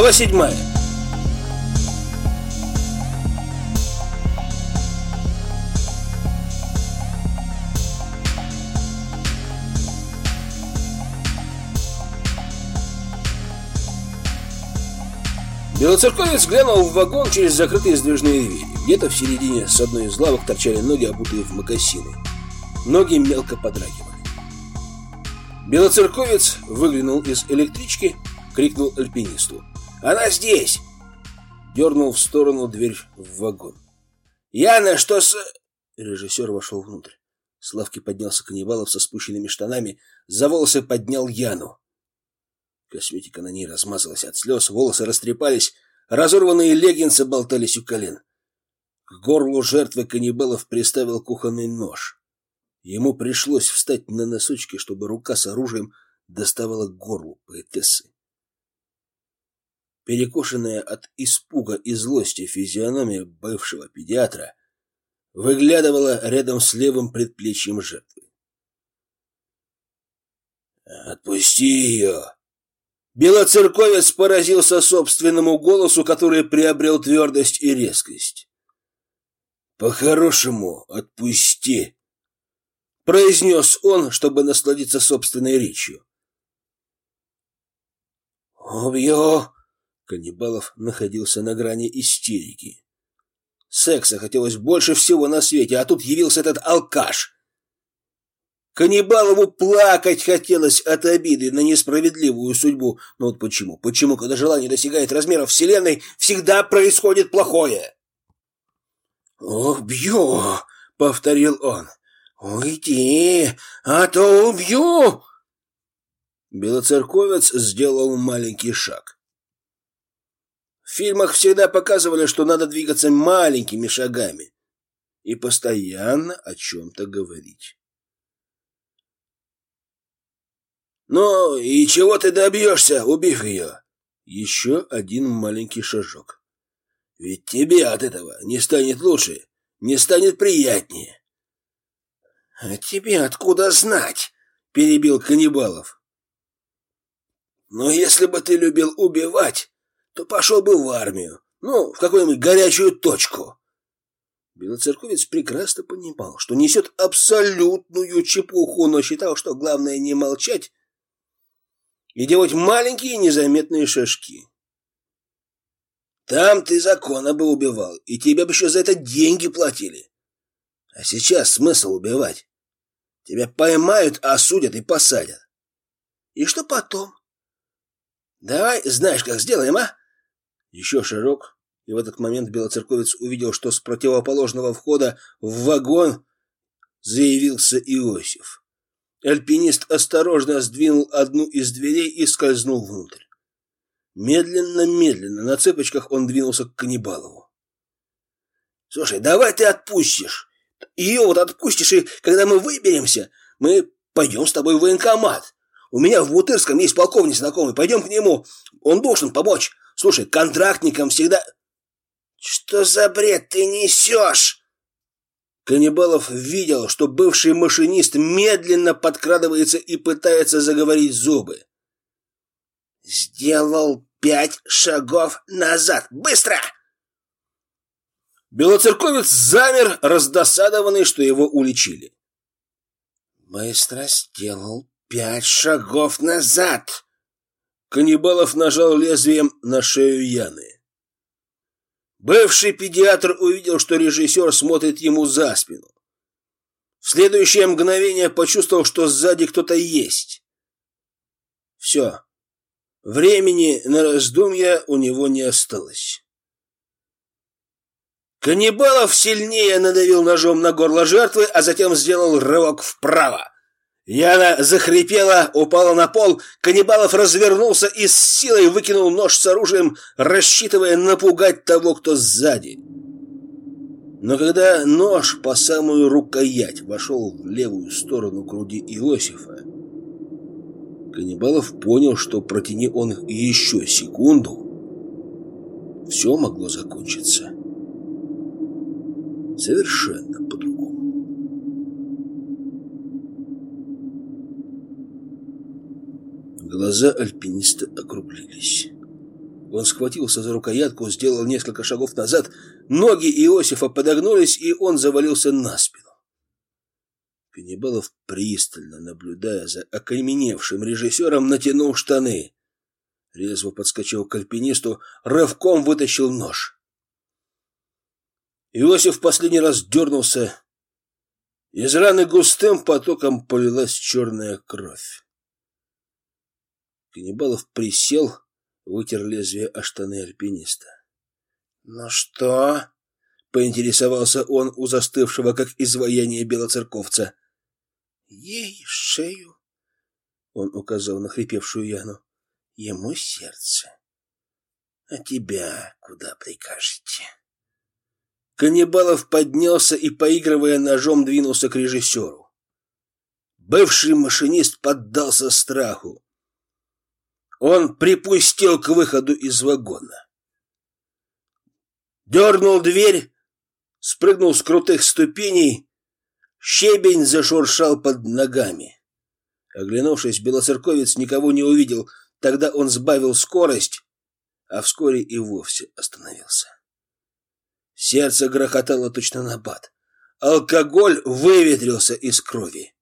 Глава седьмая. Белоцерковец глянул в вагон через закрытые сдвижные двери. Где-то в середине с одной из лавок торчали ноги, обутые в мокасины. Ноги мелко подрагивали. Белоцерковец выглянул из электрички, крикнул альпинисту. «Она здесь!» Дернул в сторону дверь в вагон. «Яна, что с...» Режиссер вошел внутрь. С лавки поднялся Каннибалов со спущенными штанами, за волосы поднял Яну. Косметика на ней размазалась от слез, волосы растрепались, разорванные леггинсы болтались у колен. К горлу жертвы каннибалов приставил кухонный нож. Ему пришлось встать на носочки, чтобы рука с оружием доставала к горлу поэтессы. Перекошенная от испуга и злости физиономия бывшего педиатра выглядывала рядом с левым предплечьем жертвы. «Отпусти ее!» Белоцерковец поразился собственному голосу, который приобрел твердость и резкость. «По-хорошему отпусти!» — произнес он, чтобы насладиться собственной речью. «Убью!» — Каннибалов находился на грани истерики. Секса хотелось больше всего на свете, а тут явился этот алкаш — Каннибалову плакать хотелось от обиды на несправедливую судьбу. Но вот почему? Почему, когда желание достигает размеров Вселенной, всегда происходит плохое? «Убью!» — повторил он. «Уйди, а то убью!» Белоцерковец сделал маленький шаг. В фильмах всегда показывали, что надо двигаться маленькими шагами и постоянно о чем-то говорить. «Ну и чего ты добьешься, убив ее?» Еще один маленький шажок. «Ведь тебе от этого не станет лучше, не станет приятнее». «А тебе откуда знать?» — перебил Каннибалов. «Но если бы ты любил убивать, то пошел бы в армию, ну, в какую-нибудь горячую точку». Белоцерковец прекрасно понимал, что несет абсолютную чепуху, но считал, что главное не молчать, и делать маленькие незаметные шажки. Там ты закона бы убивал, и тебе бы еще за это деньги платили. А сейчас смысл убивать? Тебя поймают, осудят и посадят. И что потом? Давай, знаешь, как сделаем, а? Еще шажок, и в этот момент белоцерковец увидел, что с противоположного входа в вагон заявился Иосиф. Альпинист осторожно сдвинул одну из дверей и скользнул внутрь. Медленно-медленно на цепочках он двинулся к Каннибалову. «Слушай, давай ты отпустишь. Ее вот отпустишь, и когда мы выберемся, мы пойдем с тобой в военкомат. У меня в Бутырском есть полковник знакомый. Пойдем к нему. Он должен помочь. Слушай, контрактникам всегда...» «Что за бред ты несешь?» Каннибалов видел, что бывший машинист медленно подкрадывается и пытается заговорить зубы. «Сделал пять шагов назад! Быстро!» Белоцерковец замер, раздосадованный, что его уличили. «Быстро сделал пять шагов назад!» Каннибалов нажал лезвием на шею Яны. Бывший педиатр увидел, что режиссер смотрит ему за спину. В следующее мгновение почувствовал, что сзади кто-то есть. Все. Времени на раздумья у него не осталось. Каннибалов сильнее надавил ножом на горло жертвы, а затем сделал рывок вправо. Яна захрипела, упала на пол, Каннибалов развернулся и с силой выкинул нож с оружием, рассчитывая напугать того, кто сзади. Но когда нож по самую рукоять вошел в левую сторону груди Иосифа, Каннибалов понял, что протяни он еще секунду, все могло закончиться совершенно по-другому. Глаза альпиниста округлились. Он схватился за рукоятку, сделал несколько шагов назад, ноги Иосифа подогнулись, и он завалился на спину. Каннибалов, пристально наблюдая за окаменевшим режиссером, натянул штаны. Резво подскочил к альпинисту, рывком вытащил нож. Иосиф последний раз дернулся. Из раны густым потоком полилась черная кровь. Каннибалов присел, вытер лезвие о штаны альпиниста. «Ну что?» — поинтересовался он у застывшего, как изваяние белоцерковца. «Ей шею!» — он указал на хрипевшую Яну. «Ему сердце. А тебя куда прикажете?» Каннибалов поднялся и, поигрывая ножом, двинулся к режиссеру. Бывший машинист поддался страху. Он припустил к выходу из вагона. Дернул дверь, спрыгнул с крутых ступеней, щебень зашуршал под ногами. Оглянувшись, белоцерковец никого не увидел, тогда он сбавил скорость, а вскоре и вовсе остановился. Сердце грохотало точно на бат. Алкоголь выветрился из крови.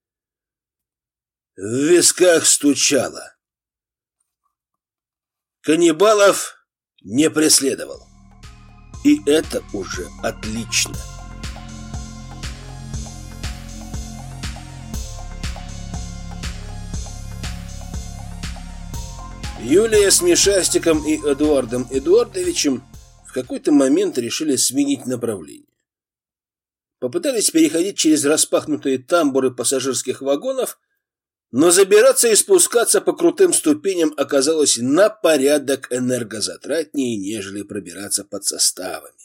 В висках стучало. Каннибалов не преследовал. И это уже отлично. Юлия с Мишастиком и Эдуардом Эдуардовичем в какой-то момент решили сменить направление. Попытались переходить через распахнутые тамбуры пассажирских вагонов но забираться и спускаться по крутым ступеням оказалось на порядок энергозатратнее, нежели пробираться под составами.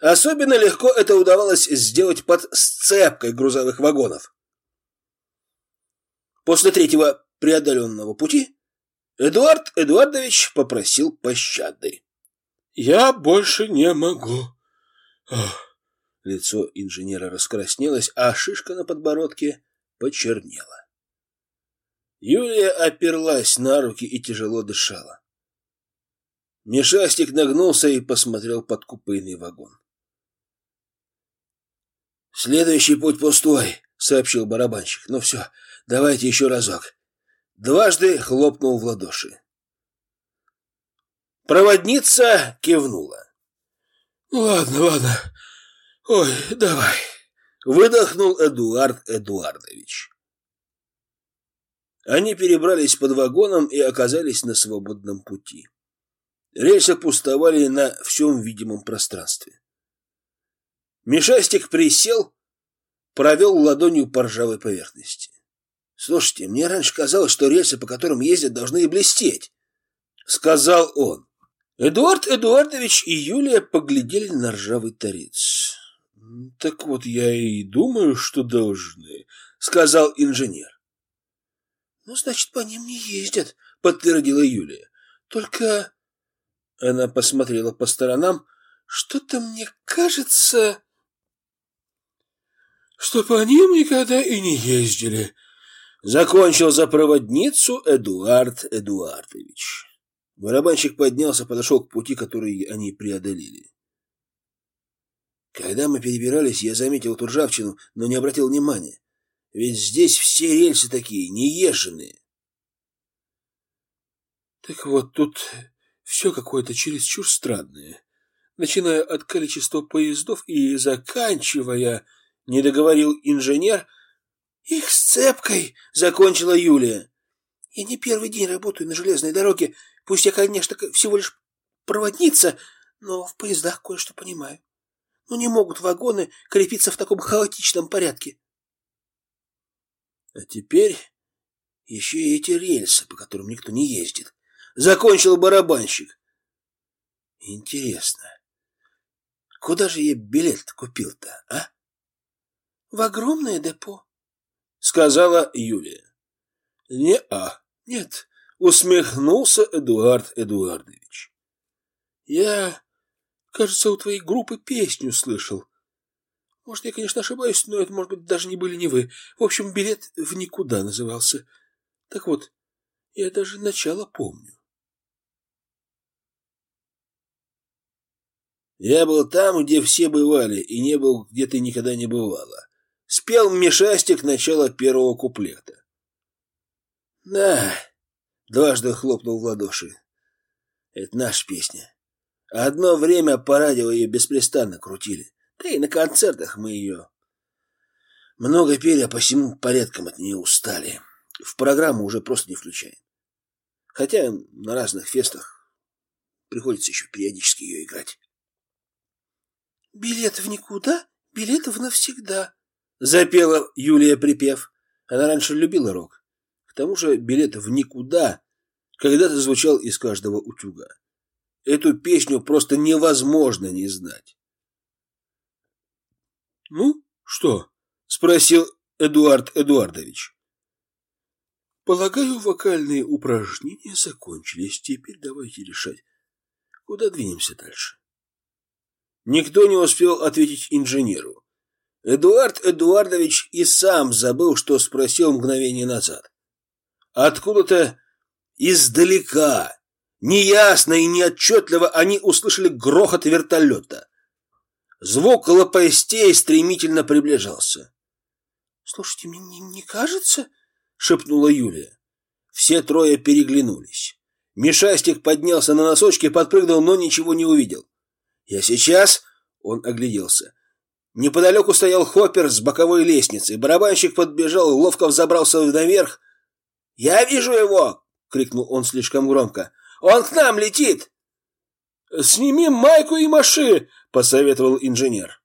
Особенно легко это удавалось сделать под сцепкой грузовых вагонов. После третьего преодоленного пути Эдуард Эдуардович попросил пощады. «Я больше не могу». Ох. Лицо инженера раскраснелось, а шишка на подбородке почернела. Юлия оперлась на руки и тяжело дышала. Мишастик нагнулся и посмотрел под купейный вагон. «Следующий путь пустой», — сообщил барабанщик. «Ну все, давайте еще разок». Дважды хлопнул в ладоши. Проводница кивнула. «Ладно, ладно. Ой, давай», — выдохнул Эдуард Эдуардович. Они перебрались под вагоном и оказались на свободном пути. Рельсы пустовали на всем видимом пространстве. Мишастик присел, провел ладонью по ржавой поверхности. «Слушайте, мне раньше казалось, что рельсы, по которым ездят, должны и блестеть», — сказал он. Эдуард Эдуардович и Юлия поглядели на ржавый торец. «Так вот я и думаю, что должны», — сказал инженер. Ну, значит, по ним не ездят, подтвердила Юлия. Только она посмотрела по сторонам. Что-то мне кажется, что по ним никогда и не ездили. Закончил за проводницу Эдуард Эдуардович. Барабанщик поднялся, подошел к пути, который они преодолели. Когда мы перебирались, я заметил эту ржавчину, но не обратил внимания. Ведь здесь все рельсы такие, неезженные. Так вот, тут все какое-то чересчур странное. Начиная от количества поездов и заканчивая, не договорил инженер, их сцепкой закончила Юлия. Я не первый день работаю на железной дороге, пусть я, конечно, всего лишь проводница, но в поездах кое-что понимаю. Но не могут вагоны крепиться в таком хаотичном порядке. А теперь еще и эти рельсы, по которым никто не ездит. Закончил барабанщик. Интересно, куда же я билет купил-то, а? В огромное депо, сказала Юлия. Не-а, нет, усмехнулся Эдуард Эдуардович. Я, кажется, у твоей группы песню слышал. Может, я, конечно, ошибаюсь, но это, может быть, даже не были не вы. В общем, билет в никуда назывался. Так вот, я даже начало помню. Я был там, где все бывали, и не был, где ты никогда не бывала. Спел Мишастик начало первого куплета. Да, дважды хлопнул в ладоши. Это наша песня. Одно время по радио ее беспрестанно крутили. Да и на концертах мы ее много пели, а посему порядком от нее устали. В программу уже просто не включаем. Хотя на разных фестах приходится еще периодически ее играть. «Билет в никуда, билет в навсегда», — запела Юлия припев. Она раньше любила рок. К тому же билет в никуда когда-то звучал из каждого утюга. Эту песню просто невозможно не знать. «Ну, что?» — спросил Эдуард Эдуардович. «Полагаю, вокальные упражнения закончились. Теперь давайте решать, куда двинемся дальше». Никто не успел ответить инженеру. Эдуард Эдуардович и сам забыл, что спросил мгновение назад. Откуда-то издалека, неясно и неотчетливо они услышали грохот вертолета. Звук лопастей стремительно приближался. — Слушайте, мне не кажется? — шепнула Юлия. Все трое переглянулись. Мишастик поднялся на носочки, подпрыгнул, но ничего не увидел. «Я сейчас...» — он огляделся. Неподалеку стоял хоппер с боковой лестницы. Барабанщик подбежал, ловко взобрался наверх. «Я вижу его!» — крикнул он слишком громко. «Он к нам летит!» «Сними майку и маши!» — посоветовал инженер.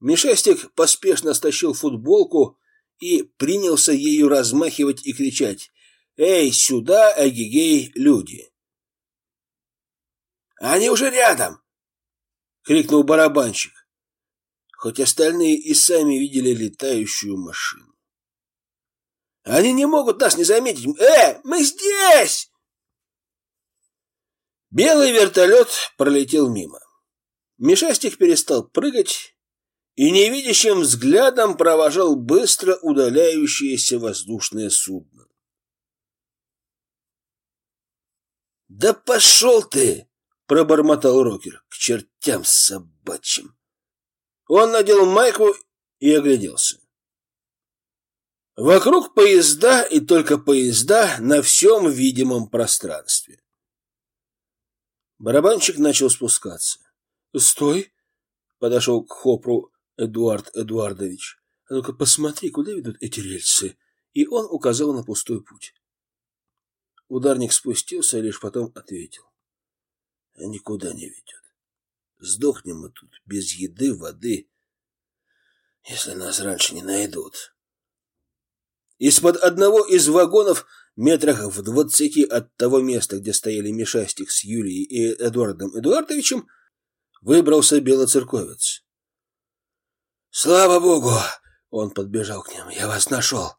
Мишастик поспешно стащил футболку и принялся ею размахивать и кричать. «Эй, сюда, эгегей, люди!» «Они уже рядом!» — крикнул барабанщик, хоть остальные и сами видели летающую машину. «Они не могут нас не заметить! Э, мы здесь!» Белый вертолет пролетел мимо. Мишастик перестал прыгать и невидящим взглядом провожал быстро удаляющееся воздушное судно. «Да пошел ты!» — пробормотал Рокер. «К чертям собачьим!» Он надел майку и огляделся. Вокруг поезда и только поезда на всем видимом пространстве. Барабанщик начал спускаться. «Стой!» — подошел к Хопру Эдуард Эдуардович. А ну-ка посмотри, куда ведут эти рельсы. И он указал на пустой путь. Ударник спустился, а лишь потом ответил. Никуда не ведет. Сдохнем мы тут без еды, воды, если нас раньше не найдут. Из-под одного из вагонов, метрах в двадцати от того места, где стояли Мишастик с Юлией и Эдуардом Эдуардовичем, выбрался белоцерковец. «Слава Богу!» — он подбежал к ним. «Я вас нашел!»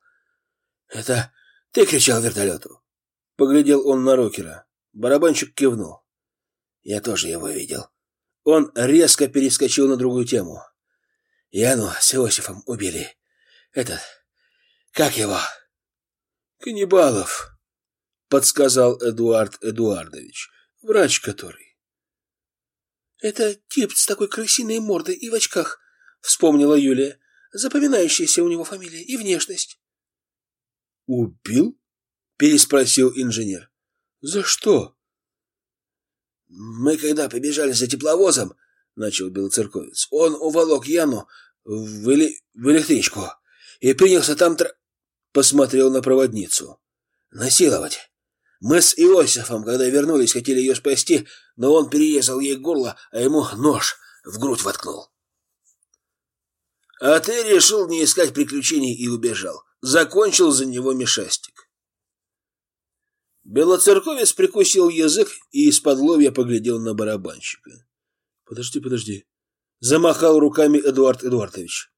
«Это ты кричал вертолету?» Поглядел он на Рокера. Барабанщик кивнул. «Я тоже его видел». Он резко перескочил на другую тему. «Яну с Иосифом убили. Этот... Как его?» «Каннибалов», — подсказал Эдуард Эдуардович. «Врач который». «Это тип с такой крысиной мордой и в очках», — вспомнила Юлия. «Запоминающаяся у него фамилия и внешность». «Убил?» — переспросил инженер. «За что?» «Мы когда побежали за тепловозом, — начал белоцерковец, — он уволок Яну в, эли... в электричку и принялся там тр... Посмотрел на проводницу. «Насиловать. Мы с Иосифом, когда вернулись, хотели ее спасти, но он перерезал ей горло, а ему нож в грудь воткнул. А ты решил не искать приключений и убежал. Закончил за него Мишастик. Белоцерковец прикусил язык и из-под лобья поглядел на барабанщика. «Подожди, подожди!» Замахал руками Эдуард Эдуардович.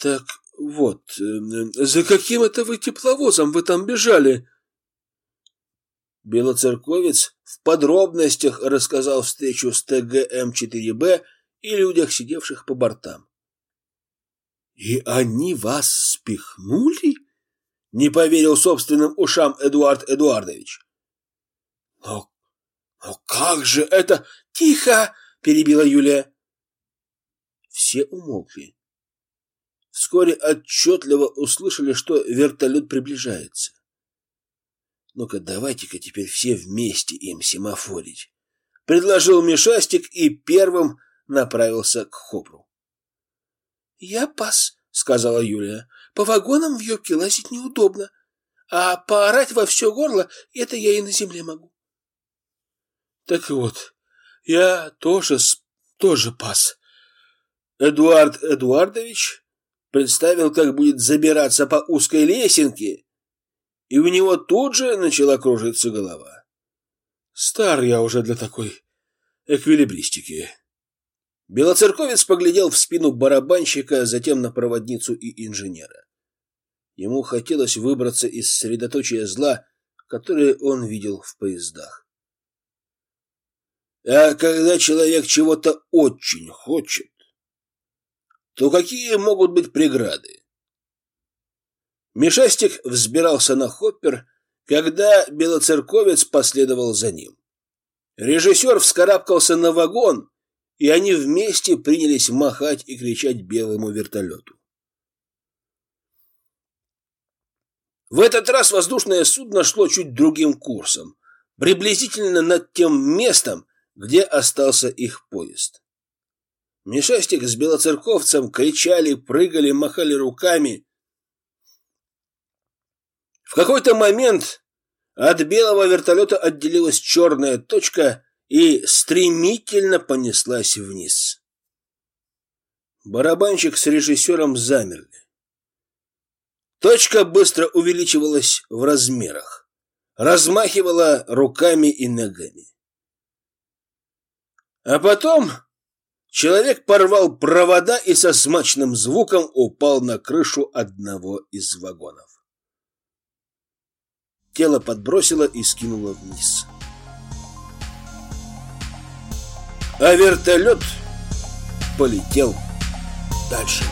«Так вот, э, за каким это вы тепловозом вы там бежали?» Белоцерковец в подробностях рассказал встречу с ТГМ-4Б и людях, сидевших по бортам. «И они вас спихнули?» — не поверил собственным ушам Эдуард Эдуардович. «Но «А как же это?» «Тихо!» — перебила Юлия. Все умолкли. Вскоре отчетливо услышали, что вертолет приближается. Ну-ка, давайте-ка теперь все вместе им семафорить. Предложил Мишастик и первым направился к Хопру. «Я пас», — сказала Юлия. «По вагонам в юбке лазить неудобно, а поорать во все горло — это я и на земле могу». «Так вот, я тоже, тоже пас». Эдуард Эдуардович представил, как будет забираться по узкой лесенке, и у него тут же начала кружиться голова. Стар я уже для такой эквилибристики. Белоцерковец поглядел в спину барабанщика, затем на проводницу и инженера. Ему хотелось выбраться из средоточия зла, которое он видел в поездах. А когда человек чего-то очень хочет, то какие могут быть преграды? Мишастик взбирался на хоппер, когда белоцерковец последовал за ним. Режиссер вскарабкался на вагон, и они вместе принялись махать и кричать белому вертолету. В этот раз воздушное судно шло чуть другим курсом, приблизительно над тем местом, где остался их поезд. Мишастик с белоцерковцем кричали, прыгали, махали руками. В какой-то момент от белого вертолета отделилась черная точка и стремительно понеслась вниз. Барабанщик с режиссером замерли. Точка быстро увеличивалась в размерах, размахивала руками и ногами. А потом человек порвал провода и со смачным звуком упал на крышу одного из вагонов. Тело подбросило и скинуло вниз. А вертолет полетел дальше.